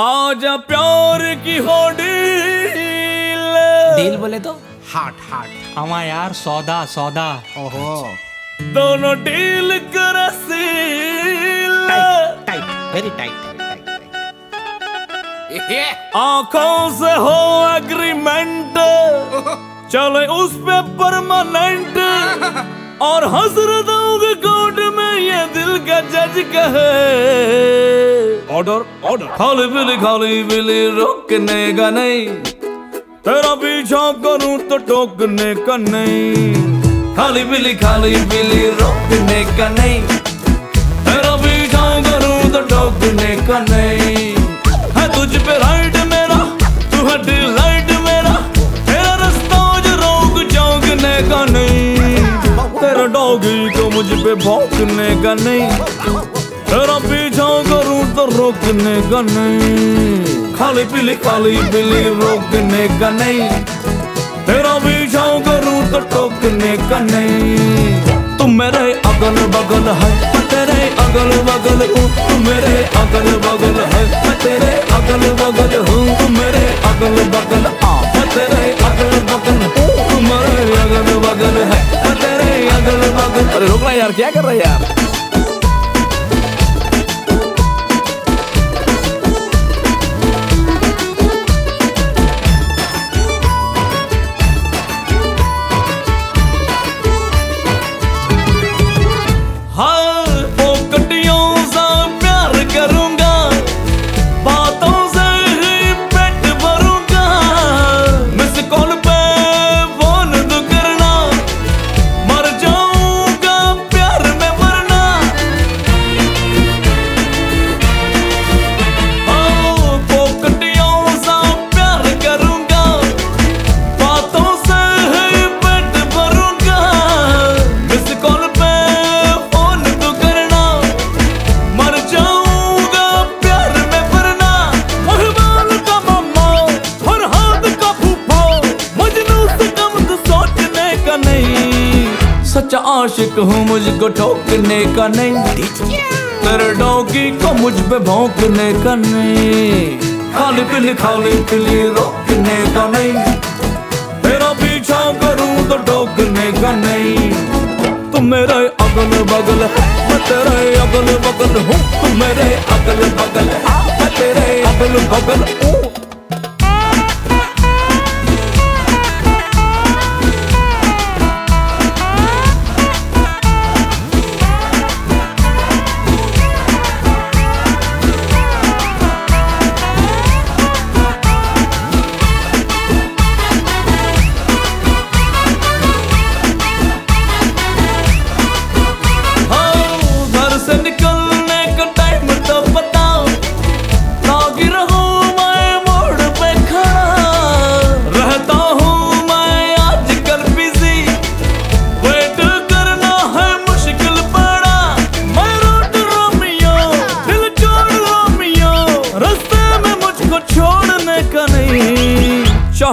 आजा प्यार की हो डील डील बोले तो? हार्ट हार्ट हमारा यार सौदा सौदा। ओहो। दोनों डील कर seal. Tight tight very tight आँखों से हो एग्रीमेंट चले उस पे परमानेंट और हजरतों के कोर्ट में ये दिल का जज कहे। ऑर्डर ऑर्डर खाली बिली खाली बिली रोकने का नहीं तेरा पीछा करूँ तो टोकने का नहीं खाली बिली खाली बिली रोकने का नहीं तेरा पीछा करूँ तो टोकने का नहीं है तुझ पे राइट मेरा तू है डिलाइट मेरा तेरा रास्ता रोक चौंकने का नहीं तेरा डॉगी मुझ पे भौंकने का नहीं तो रोकने का नहीं। खाली पीली खाली पीली रोकने का नहीं। तेरा पीछा करूँ तो टोकने का नहीं। तुम मेरे अगल बगल है, तेरे अगल बगल हूँ। तुम मेरे अगल बगल है, तेरे अगल बगल हूँ। तुम मेरे अगल बगल आ, तेरे अगल बगल तुम मेरे अगल बगल है, तेरे अगल बगल अरे रुकना यार, क्या कर रहा है यार? सच्चा आशिक हूँ मुझको ठोकने का नहीं। तेरे डॉगी को मुझ पे भौंकने का नहीं। खाली पीली खाली पीली रोकने का नहीं। मेरा पीछा करूँ तो ठोकने का नहीं। तुम मेरे अगल बगल मैं तेरे अगल बगल हूँ। तुम मेरे अगल बगल मैं तेरे अगल बगल हूँ।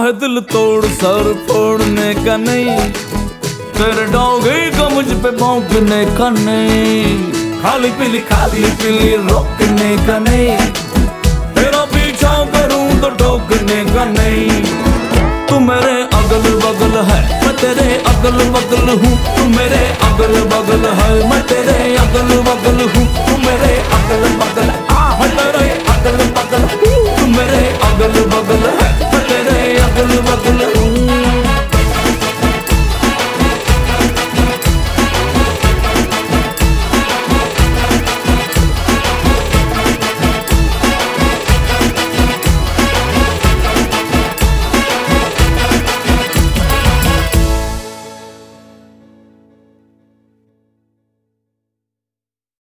चाहे दिल तोड़ सर फोड़ने का नहीं। तेरे डॉगी को मुझ पे भौंकने का नहीं। खाली पीली खाली पीली रोकने का नहीं। तेरा पीछा करूँ तो टोकने का नहीं। तू मेरे अगल बगल है, मैं तेरे अगल बगल हूँ। तू मेरे